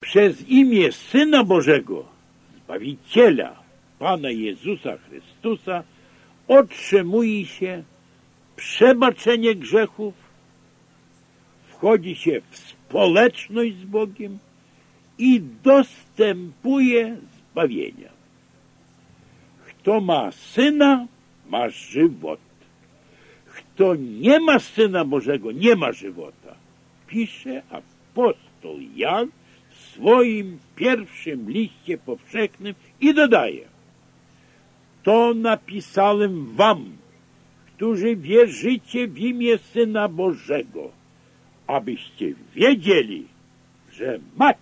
przez imię Syna Bożego, Zbawiciela, Pana Jezusa Chrystusa, otrzymuje się przebaczenie grzechów, wchodzi się w społeczność z Bogiem i dostępuje zbawienia. Kto ma Syna, ma żywot. Kto nie ma Syna Bożego, nie ma żywota. Pisze apostoł Jan swoim pierwszym liście powszechnym i dodaje To napisałem wam, którzy wierzycie w imię Syna Bożego, abyście wiedzieli, że macie